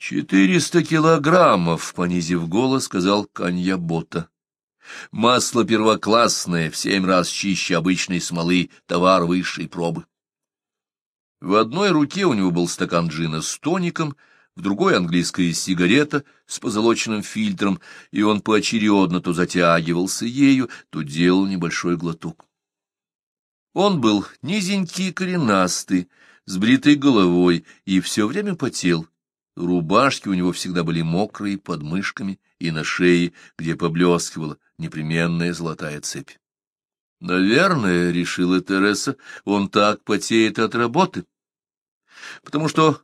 «Четыреста килограммов», — понизив голос, сказал Каньябота. «Масло первоклассное, в семь раз чище обычной смолы, товар высшей пробы». В одной руке у него был стакан джина с тоником, в другой английская сигарета с позолоченным фильтром, и он поочередно то затягивался ею, то делал небольшой глоток. Он был низенький, коренастый, с бритой головой и все время потел. Рубашки у него всегда были мокрые под мышками и на шее, где поблескивала непременная золотая цепь. Наверное, — решила Тереса, — он так потеет от работы. Потому что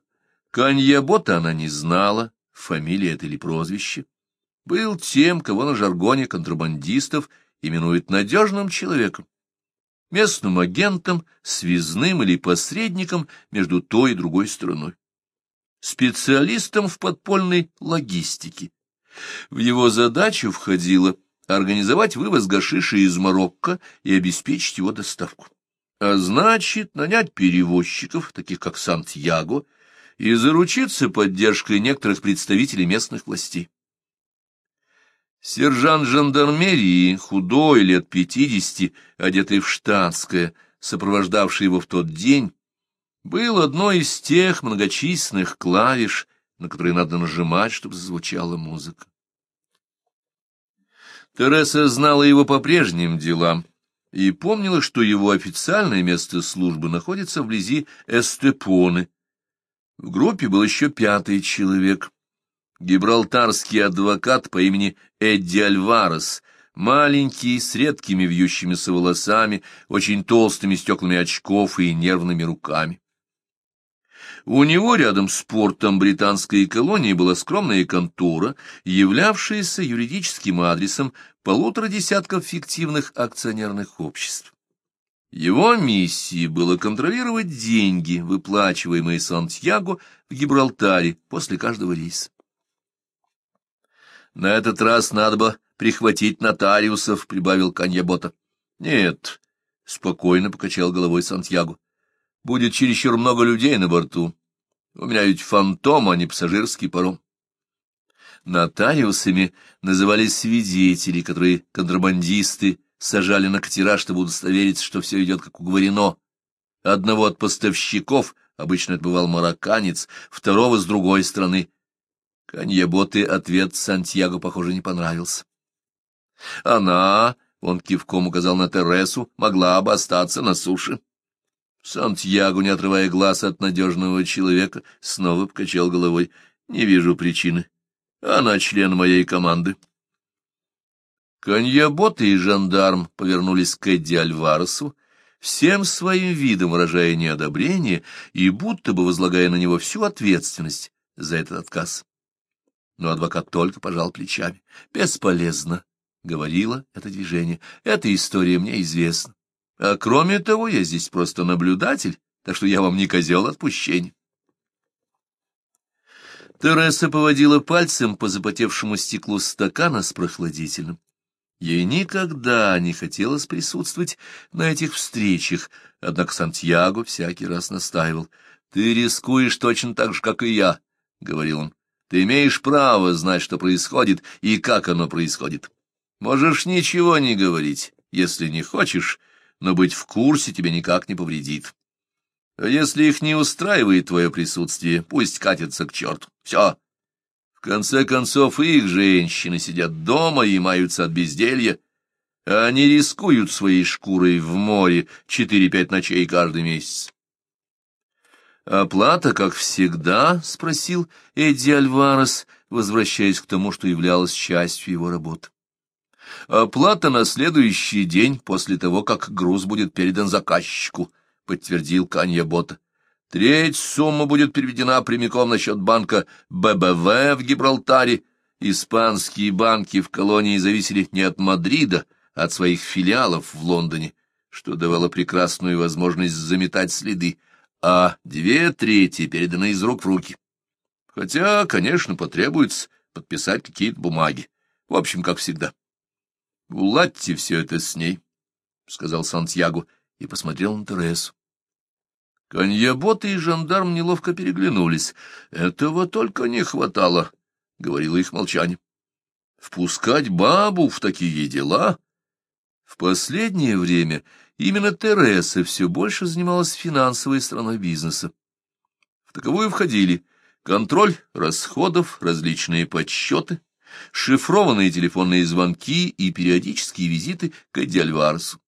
Каньябота она не знала, фамилия это или прозвище, был тем, кого на жаргоне контрабандистов именуют надежным человеком местным агентом, связным или посредником между той и другой стороной, специалистом в подпольной логистике. В его задачу входило организовать вывоз гашиша из Марокко и обеспечить его доставку. А значит, нанять перевозчиков, таких как Сантьяго, и заручиться поддержкой некоторых представителей местных властей. Сержант жандармерии, худой, лет пятидесяти, одетый в штатское, сопровождавший его в тот день, был одной из тех многочисленных клавиш, на которые надо нажимать, чтобы зазвучала музыка. Тереса знала его по прежним делам и помнила, что его официальное место службы находится вблизи Эстепоны. В группе был еще пятый человек, гибралтарский адвокат по имени Эдди Альварес, маленький, с редкими вьющимися волосами, очень толстыми стеклами очков и нервными руками. У него рядом с портом британской колонии была скромная контора, являвшаяся юридическим адресом полутора десятков фиктивных акционерных обществ. Его миссией было контролировать деньги, выплачиваемые Сантьяго в Гибралтаре после каждого рейса. На этот раз надо бы прихватить нотариусов, — прибавил Каньябота. — Нет, — спокойно покачал головой Сантьяго. — Будет чересчур много людей на борту. У меня ведь фантом, а не пассажирский паром. Нотариусами назывались свидетели, которые контрабандисты сажали на катера, чтобы удостовериться, что все идет как уговорено. Одного от поставщиков, обычно это бывал марокканец, второго с другой стороны, Каньеботы ответ Сантьяго, похоже, не понравился. Она, он кивком указал на Тересу, могла бы остаться на суше. Сантьяго, не отрывая глаз от надежного человека, снова покачал головой. Не вижу причины. Она член моей команды. Каньеботы и жандарм повернулись к Эдди Альваресу, всем своим видом выражая неодобрение и будто бы возлагая на него всю ответственность за этот отказ. Но адвокат только пожал плечами. «Бесполезно», — говорила это движение. «Эта история мне известна. А кроме того, я здесь просто наблюдатель, так что я вам не козел отпущения». Тереса поводила пальцем по запотевшему стеклу стакана с прохладительным. Ей никогда не хотелось присутствовать на этих встречах, однако Сантьяго всякий раз настаивал. — Ты рискуешь точно так же, как и я, — говорил он. Ты имеешь право знать, что происходит и как оно происходит. Можешь ничего не говорить, если не хочешь, но быть в курсе тебе никак не повредит. А если их не устраивает твое присутствие, пусть катятся к черту. Все. В конце концов, их женщины сидят дома и маются от безделья, а они рискуют своей шкурой в море четыре-пять ночей каждый месяц. «Оплата, как всегда?» — спросил Эдди Альварес, возвращаясь к тому, что являлось частью его работы. «Оплата на следующий день после того, как груз будет передан заказчику», — подтвердил Канья Бота. «Треть суммы будет переведена прямиком на счет банка ББВ в Гибралтаре. Испанские банки в колонии зависели не от Мадрида, а от своих филиалов в Лондоне, что давало прекрасную возможность заметать следы а две трети переданы из рук в руки. Хотя, конечно, потребуется подписать какие-то бумаги. В общем, как всегда. — Уладьте все это с ней, — сказал Сантьяго и посмотрел на Тересу. Коньябот и жандарм неловко переглянулись. Этого только не хватало, — говорило их молчание. Впускать бабу в такие дела? В последнее время именно Тереса все больше занималась финансовой стороной бизнеса. В таковую входили контроль расходов, различные подсчеты, шифрованные телефонные звонки и периодические визиты к Эдди Альваресу,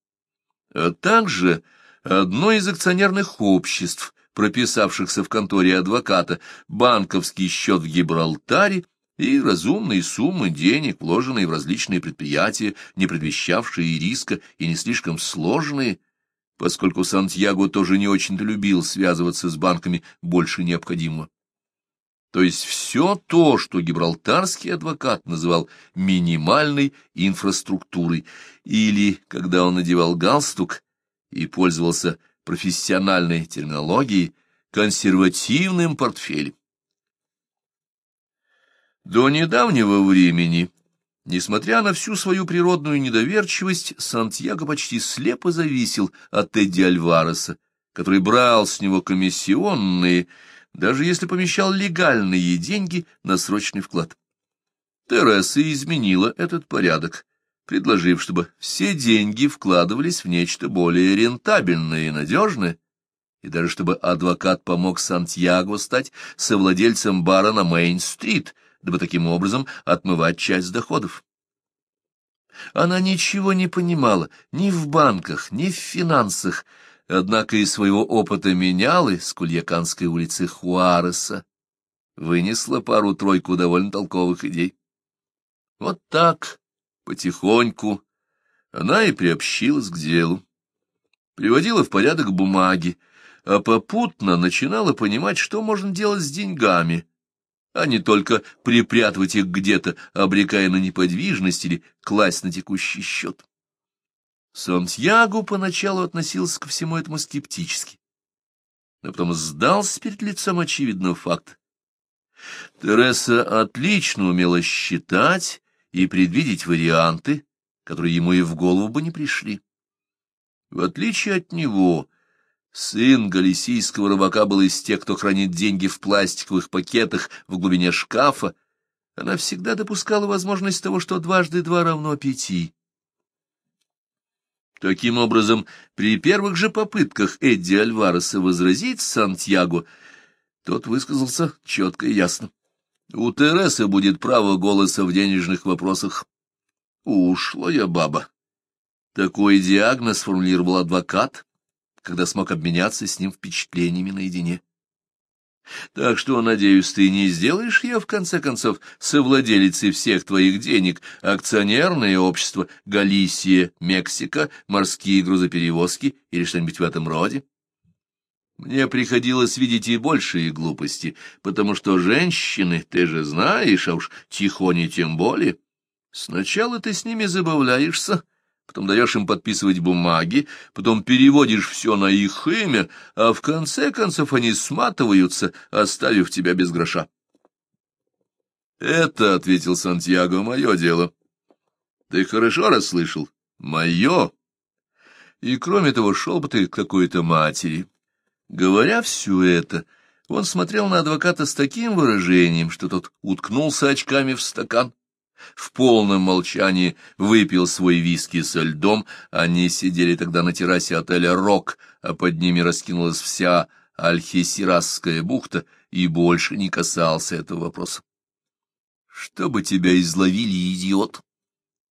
а также одно из акционерных обществ, прописавшихся в конторе адвоката, банковский счет в Гибралтаре и разумные суммы денег, вложенные в различные предприятия, не предвещавшие риска и не слишком сложные, поскольку Сантьяго тоже не очень-то любил связываться с банками больше необходимого. То есть все то, что гибралтарский адвокат называл минимальной инфраструктурой, или, когда он надевал галстук и пользовался профессиональной терминологией, консервативным портфелем. До недавнего времени, несмотря на всю свою природную недоверчивость, Сантьяго почти слепо зависел от Эдди Альвареса, который брал с него комиссионные, даже если помещал легальные деньги на срочный вклад. Тереса изменила этот порядок, предложив, чтобы все деньги вкладывались в нечто более рентабельное и надежное, и даже чтобы адвокат помог Сантьяго стать совладельцем бара на Мейн-стрит — дабы таким образом отмывать часть доходов. Она ничего не понимала ни в банках, ни в финансах, однако из своего опыта менялы с Кульяканской улицы Хуареса вынесла пару-тройку довольно толковых идей. Вот так, потихоньку, она и приобщилась к делу, приводила в порядок бумаги, а попутно начинала понимать, что можно делать с деньгами, а не только припрятывать их где-то, обрекая на неподвижность или класть на текущий счет. Сантьяго поначалу относился ко всему этому скептически, но потом сдался перед лицом очевидного факта. Тереса отлично умела считать и предвидеть варианты, которые ему и в голову бы не пришли. В отличие от него, Сын галисийского рыбака был из тех, кто хранит деньги в пластиковых пакетах в глубине шкафа. Она всегда допускала возможность того, что дважды два равно пяти. Таким образом, при первых же попытках Эдди Альвареса возразить Сантьяго, тот высказался четко и ясно. У Тересы будет право голоса в денежных вопросах. Ушлая баба. Такой диагноз формулировал адвокат, когда смог обменяться с ним впечатлениями наедине. Так что, надеюсь, ты не сделаешь ее, в конце концов, совладелицей всех твоих денег, акционерное общество Галисия, Мексика, морские грузоперевозки или что-нибудь в этом роде? Мне приходилось видеть и большие глупости, потому что женщины, ты же знаешь, а уж тихони тем более. Сначала ты с ними забавляешься, потом даешь им подписывать бумаги, потом переводишь все на их имя, а в конце концов они сматываются, оставив тебя без гроша. — Это, — ответил Сантьяго, — мое дело. — Ты хорошо расслышал? Мое. И кроме того, шел бы ты к какой-то матери. Говоря все это, он смотрел на адвоката с таким выражением, что тот уткнулся очками в стакан в полном молчании выпил свой виски со льдом, они сидели тогда на террасе отеля «Рок», а под ними раскинулась вся Альхесирасская бухта, и больше не касался этого вопроса. «Чтобы тебя изловили, идиот!»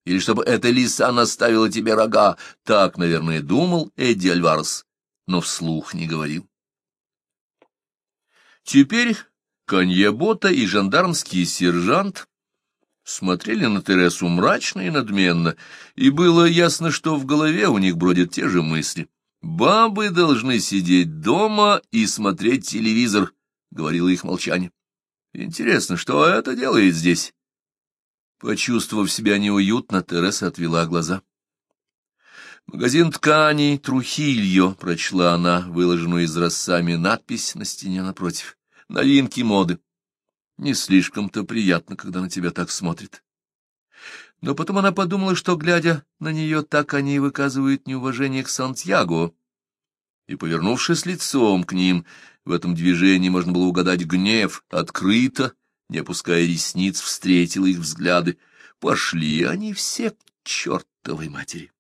Или чтобы эта лиса наставила тебе рога, так, наверное, думал Эдди Альварес, но вслух не говорил. Теперь Коньебота и жандармский сержант смотрели на Тересу мрачно и надменно, и было ясно, что в голове у них бродят те же мысли. «Бабы должны сидеть дома и смотреть телевизор», — говорило их молчание. «Интересно, что это делает здесь?» Почувствовав себя неуютно, Тереса отвела глаза. «Магазин тканей Трухильо», — прочла она, выложенную изразцами надпись на стене напротив. «Новинки моды». Не слишком-то приятно, когда на тебя так смотрят. Но потом она подумала, что, глядя на нее так, они выказывают неуважение к Сантьяго. и, повернувшись лицом к ним, в этом движении можно было угадать гнев, открыто, не опуская ресниц, встретил их взгляды. Пошли они все к чертовой матери.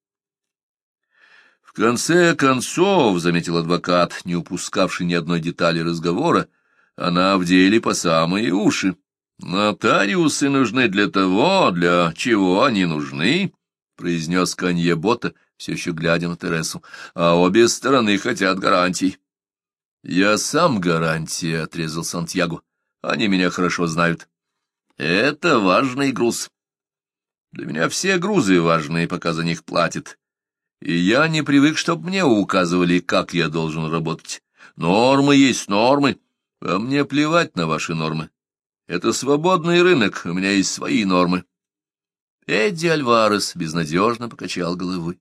В конце концов, — заметил адвокат, не упускавший ни одной детали разговора, — она в деле по самые уши. Нотариусы нужны для того, для чего они нужны, — произнес Канье Бота, все еще глядя на Тересу, — а обе стороны хотят гарантий. — Я сам гарантия, — отрезал Сантьяго. — Они меня хорошо знают. — Это важный груз. Для меня все грузы важные, пока за них платят. И я не привык, чтобы мне указывали, как я должен работать. Нормы есть нормы, а мне плевать на ваши нормы. Это свободный рынок, у меня есть свои нормы. Эдди Альварес безнадежно покачал головой.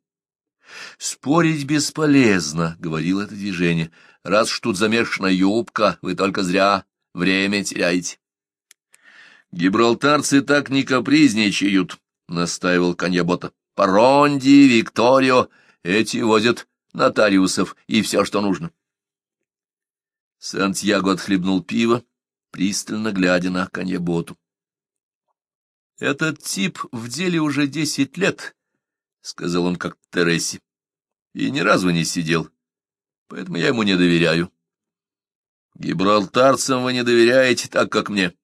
«Спорить бесполезно», — говорил это движение. «Раз уж тут замешана юбка, вы только зря время теряете». «Гибралтарцы так не капризничают», — настаивал Каньябота. «Паронди, Викторио, эти возят нотариусов и все, что нужно». Сантьяго отхлебнул пиво, пристально глядя на Каньяботу. «Этот тип в деле уже десять лет», — сказал он как Тересе, — «и ни разу не сидел, поэтому я ему не доверяю». «Гибралтарцам вы не доверяете так, как мне.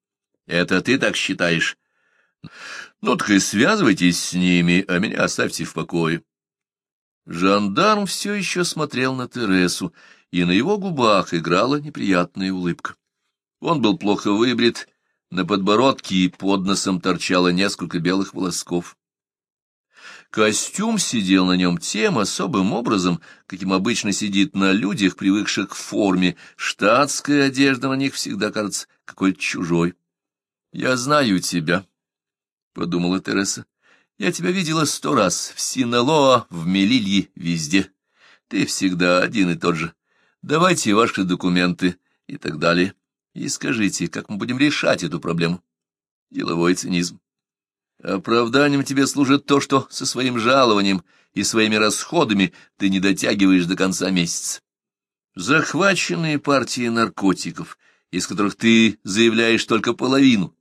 Это ты так считаешь?» Ну, так и связывайтесь с ними, а меня оставьте в покое. Жандарм все еще смотрел на Тересу, и на его губах играла неприятная улыбка. Он был плохо выбрит, на подбородке и под носом торчало несколько белых волосков. Костюм сидел на нем тем особым образом, каким обычно сидит на людях, привыкших к форме. Штатская одежда на них всегда кажется какой-то чужой. «Я знаю тебя», — подумала Тереса. — Я тебя видела сто раз, в Синалоа, в Мелилье, везде. Ты всегда один и тот же. Давайте ваши документы и так далее. И скажите, как мы будем решать эту проблему? Деловой цинизм. Оправданием тебе служит то, что со своим жалованием и своими расходами ты не дотягиваешь до конца месяца. Захваченные партии наркотиков, из которых ты заявляешь только половину,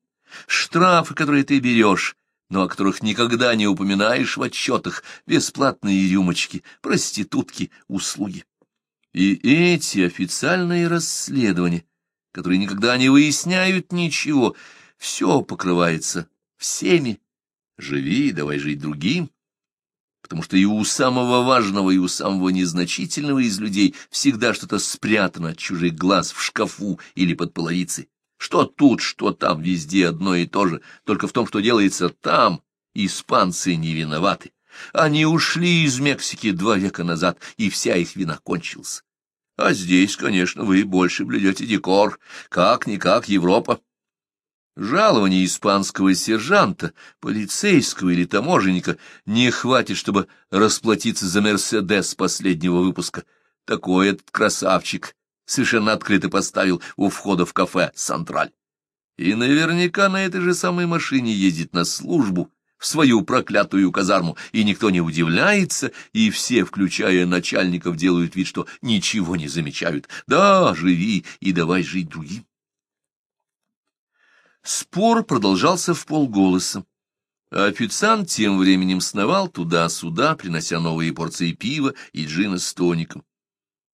Штрафы, которые ты берешь, но о которых никогда не упоминаешь в отчетах, бесплатные рюмочки, проститутки, услуги. И эти официальные расследования, которые никогда не выясняют ничего, все покрывается всеми. Живи, давай жить другим. Потому что и у самого важного, и у самого незначительного из людей всегда что-то спрятано от чужих глаз в шкафу или под половицей. Что тут, что там, везде одно и то же, только в том, что делается там, испанцы не виноваты. Они ушли из Мексики два века назад, и вся их вина кончилась. А здесь, конечно, вы больше блюдете декор, как-никак Европа. Жалование испанского сержанта, полицейского или таможенника не хватит, чтобы расплатиться за «Мерседес» последнего выпуска. Такой этот красавчик совершенно открыто поставил у входа в кафе «Сантраль». И наверняка на этой же самой машине ездит на службу в свою проклятую казарму, и никто не удивляется, и все, включая начальников, делают вид, что ничего не замечают. Да, живи и давай жить другим. Спор продолжался в полголоса. Официант тем временем сновал туда-сюда, принося новые порции пива и джина с тоником.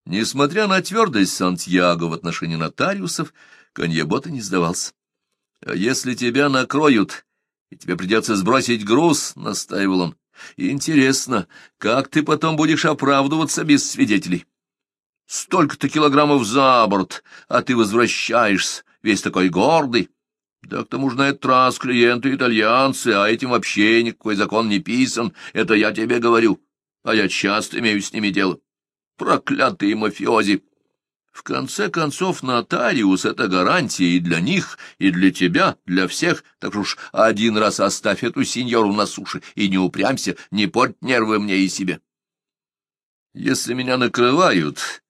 Несмотря на твердость Сантьяго в отношении нотариусов, Коньебота не сдавался. — А если тебя накроют, и тебе придется сбросить груз, — настаивал он, — интересно, как ты потом будешь оправдываться без свидетелей? Столько-то килограммов за борт, а ты возвращаешься, весь такой гордый. Да к тому же на этот раз клиенты итальянцы, а этим вообще никакой закон не писан, это я тебе говорю, а я часто имею с ними дело. Проклятые мафиози! В конце концов, нотариус — это гарантия и для них, и для тебя, для всех, так уж один раз оставь эту сеньору на суше и не упрямься, не порть нервы мне и себе. Если меня накрывают,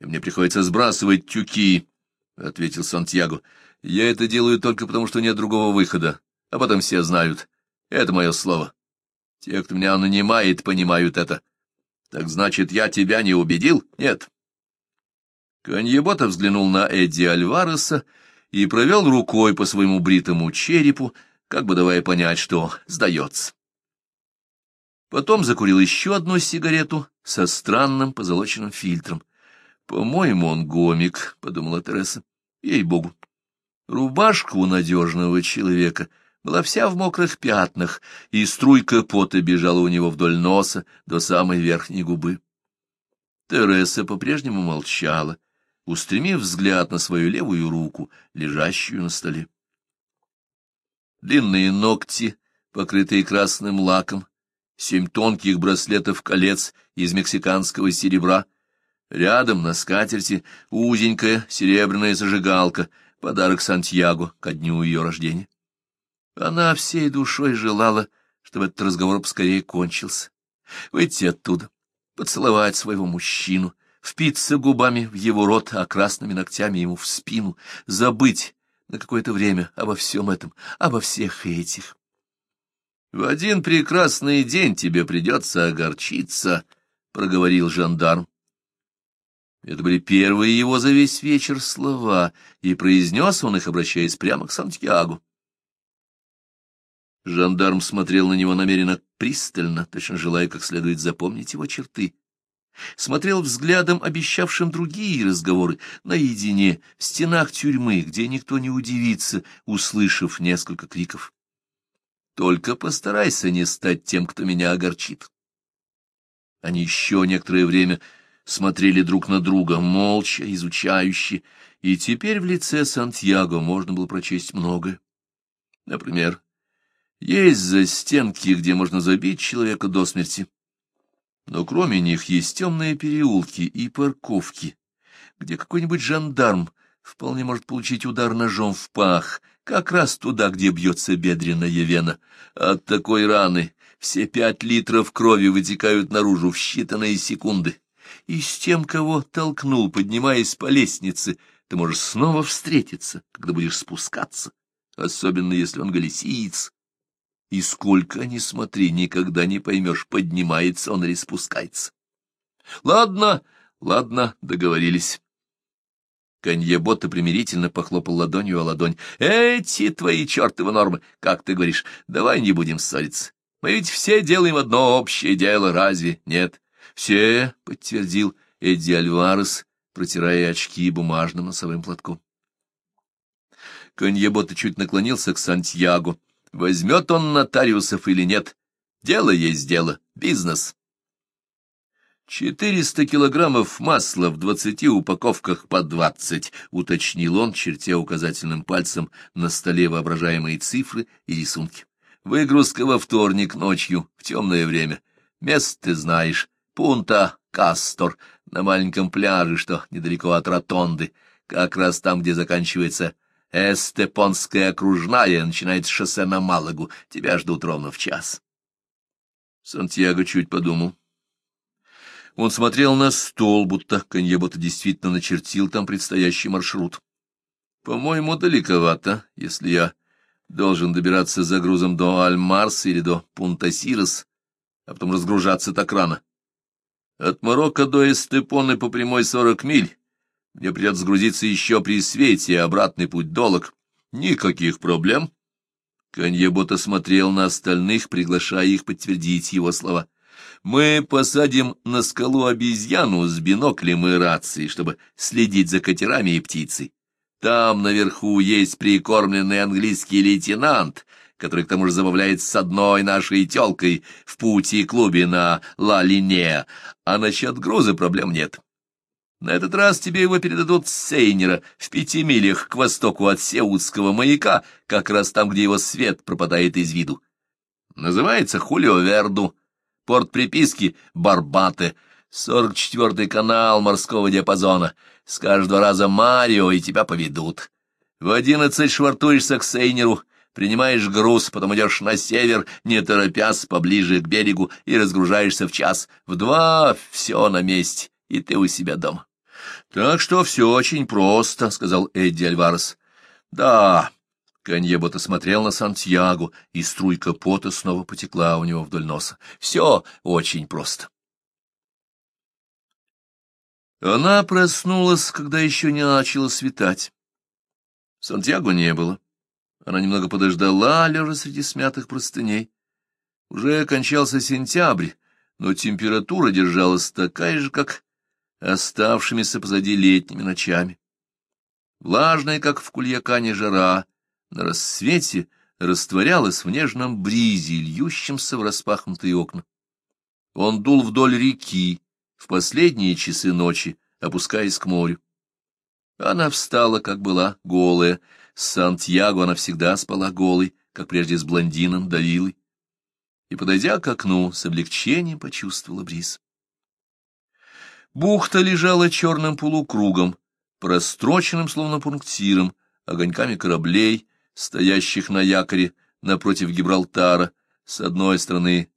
и мне приходится сбрасывать тюки, — ответил Сантьяго, — я это делаю только потому, что нет другого выхода, а потом все знают. Это мое слово. Те, кто меня нанимает, понимают это. Так значит, я тебя не убедил? Нет. Каньебота взглянул на Эдди Альвареса и провел рукой по своему бритому черепу, как бы давая понять, что сдается. Потом закурил еще одну сигарету со странным позолоченным фильтром. «По-моему, он гомик», — подумала Тереса. «Ей-богу». Рубашка у надежного человека была вся в мокрых пятнах, и струйка пота бежала у него вдоль носа до самой верхней губы. Тереса по-прежнему молчала, устремив взгляд на свою левую руку, лежащую на столе. Длинные ногти, покрытые красным лаком, семь тонких браслетов-колец из мексиканского серебра, рядом на скатерти узенькая серебряная зажигалка, подарок Сантьяго ко дню ее рождения. Она всей душой желала, чтобы этот разговор поскорее кончился, выйти оттуда, поцеловать своего мужчину, впиться губами в его рот, а красными ногтями ему в спину, забыть на какое-то время обо всем этом, обо всех этих. В один прекрасный день тебе придется огорчиться, — проговорил жандарм. Это были первые его за весь вечер слова, и произнес он их, обращаясь прямо к Сантьяго. Жандарм смотрел на него намеренно пристально, точно желая как следует запомнить его черты смотрел взглядом, обещавшим другие разговоры, наедине, в стенах тюрьмы, где никто не удивится, услышав несколько криков. «Только постарайся не стать тем, кто меня огорчит». Они еще некоторое время смотрели друг на друга, молча, изучающе, и теперь в лице Сантьяго можно было прочесть многое. Например, есть застенки, где можно забить человека до смерти, но кроме них есть темные переулки и парковки, где какой-нибудь жандарм вполне может получить удар ножом в пах, как раз туда, где бьется бедренная вена. От такой раны все пять литров крови вытекают наружу в считанные секунды. И с тем, кого толкнул, поднимаясь по лестнице, ты можешь снова встретиться, когда будешь спускаться, особенно если он галисиец. И сколько ни смотри, никогда не поймешь, поднимается он или спускается. Ладно, ладно, договорились. Коньебота примирительно похлопал ладонью о ладонь. Эти твои чертовы нормы, как ты говоришь, давай не будем ссориться. Мы ведь все делаем одно общее дело, разве нет? Все, — подтвердил Эдди Альварес, протирая очки бумажным носовым платком. Коньебота чуть наклонился к Сантьяго. Возьмет он нотариусов или нет, дело есть дело, бизнес. «Четыреста килограммов масла в двадцати упаковках по двадцать», — уточнил он, чертя указательным пальцем на столе воображаемые цифры и рисунки. «Выгрузка во вторник ночью, в темное время. Место ты знаешь. Пунта Кастор, на маленьком пляже, что недалеко от Ротонды, как раз там, где заканчивается Эстепонская окружная начинает с шоссе на Малагу. Тебя ждут ровно в час. Сантьяго чуть подумал. Он смотрел на стол, будто Каньебота действительно начертил там предстоящий маршрут. По-моему, далековато, если я должен добираться за грузом до Аль-Марс или до Пунта-Сирос, а потом разгружаться так рано. От Марокко до Эстепоны по прямой сорок миль, мне придется сгрузиться еще при свете, обратный путь долог. Никаких проблем. Коньебота смотрел на остальных, приглашая их подтвердить его слова. Мы посадим на скалу обезьяну с биноклем и рацией, чтобы следить за катерами и птицей. Там наверху есть прикормленный английский лейтенант, который к тому же забавляется с одной нашей телкой в пути клубе на Ла-Лине, а насчет груза проблем нет. На этот раз тебе его передадут с Сейнера в пяти милях к востоку от Сеутского маяка, как раз там, где его свет пропадает из виду. Называется Хулио Верду. Порт приписки Барбате. Сорок четвертый канал морского диапазона. С каждого раза Марио, и тебя поведут. В одиннадцать швартуешься к Сейнеру, принимаешь груз, потом идешь на север, не торопясь, поближе к берегу, и разгружаешься в час. В два все на месте, и ты у себя дома. — Так что все очень просто, — сказал Эдди Альварес. — Да. Каньебота смотрел на Сантьяго, и струйка пота снова потекла у него вдоль носа. — Все очень просто. Она проснулась, когда еще не начало светать. Сантьяго не было. Она немного подождала, лежа среди смятых простыней. Уже кончался сентябрь, но температура держалась такая же, как оставшимися позади летними ночами. Влажная, как в Кульякане, жара, на рассвете растворялась в нежном бризе, льющемся в распахнутые окна. Он дул вдоль реки, в последние часы ночи, опускаясь к морю. Она встала, как была, голая. С Сантьяго она всегда спала голой, как прежде с блондином Давилой. И, подойдя к окну, с облегчением почувствовала бриз. Бухта лежала черным полукругом, простроченным, словно пунктиром, огоньками кораблей, стоящих на якоре напротив Гибралтара, с одной стороны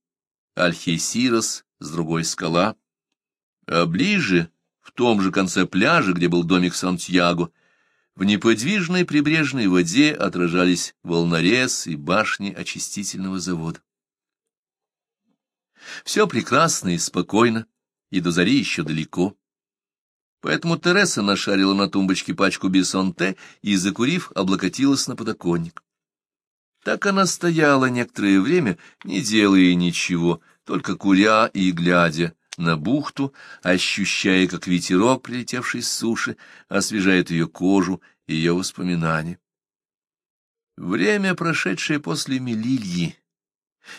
Альхейсирос, с другой — скала, а ближе, в том же конце пляжа, где был домик Сантьяго, в неподвижной прибрежной воде отражались волнорез и башни очистительного завода. Все прекрасно и спокойно, и до зари еще далеко. Поэтому Тереса нашарила на тумбочке пачку бесонте и, закурив, облокотилась на подоконник. Так она стояла некоторое время, не делая ничего, только куря и глядя на бухту, ощущая, как ветерок, прилетевший с суши, освежает ее кожу и ее воспоминания. Время, прошедшее после Мелильи,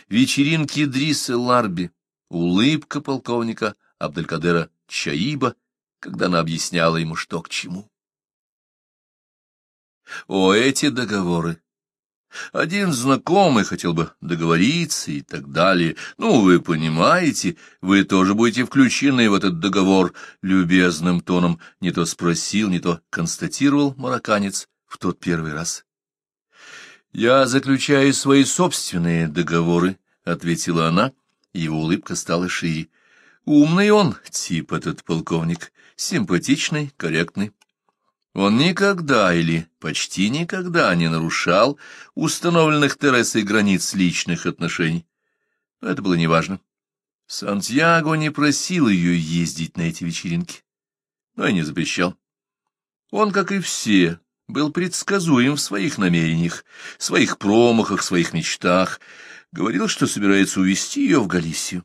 вечеринки Дриса Ларби, улыбка полковника Абделькадера Чаиба, когда она объясняла ему, что к чему. О, эти договоры! Один знакомый хотел бы договориться и так далее. Ну, вы понимаете, вы тоже будете включены в этот договор, любезным тоном не то спросил, не то констатировал марокканец в тот первый раз. «Я заключаю свои собственные договоры», — ответила она, его улыбка стала шире. «Умный он, тип этот полковник, симпатичный, корректный. Он никогда или почти никогда не нарушал установленных Тересой границ личных отношений. Но это было неважно. Сантьяго не просил ее ездить на эти вечеринки, но и не запрещал. Он, как и все, был предсказуем в своих намерениях, своих промахах, своих мечтах, говорил, что собирается увезти ее в Галисию.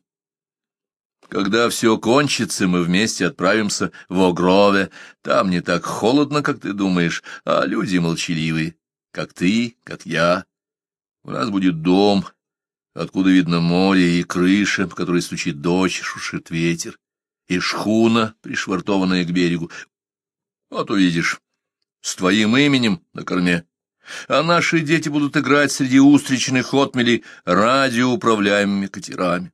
Когда все кончится, мы вместе отправимся в Огрове. Там не так холодно, как ты думаешь, а люди молчаливые, как ты, как я. У нас будет дом, откуда видно море, и крыша, по которой стучит дождь, шушит ветер, и шхуна, пришвартованная к берегу. Вот увидишь, с твоим именем на корме. А наши дети будут играть среди устричных отмелей радиоуправляемыми катерами.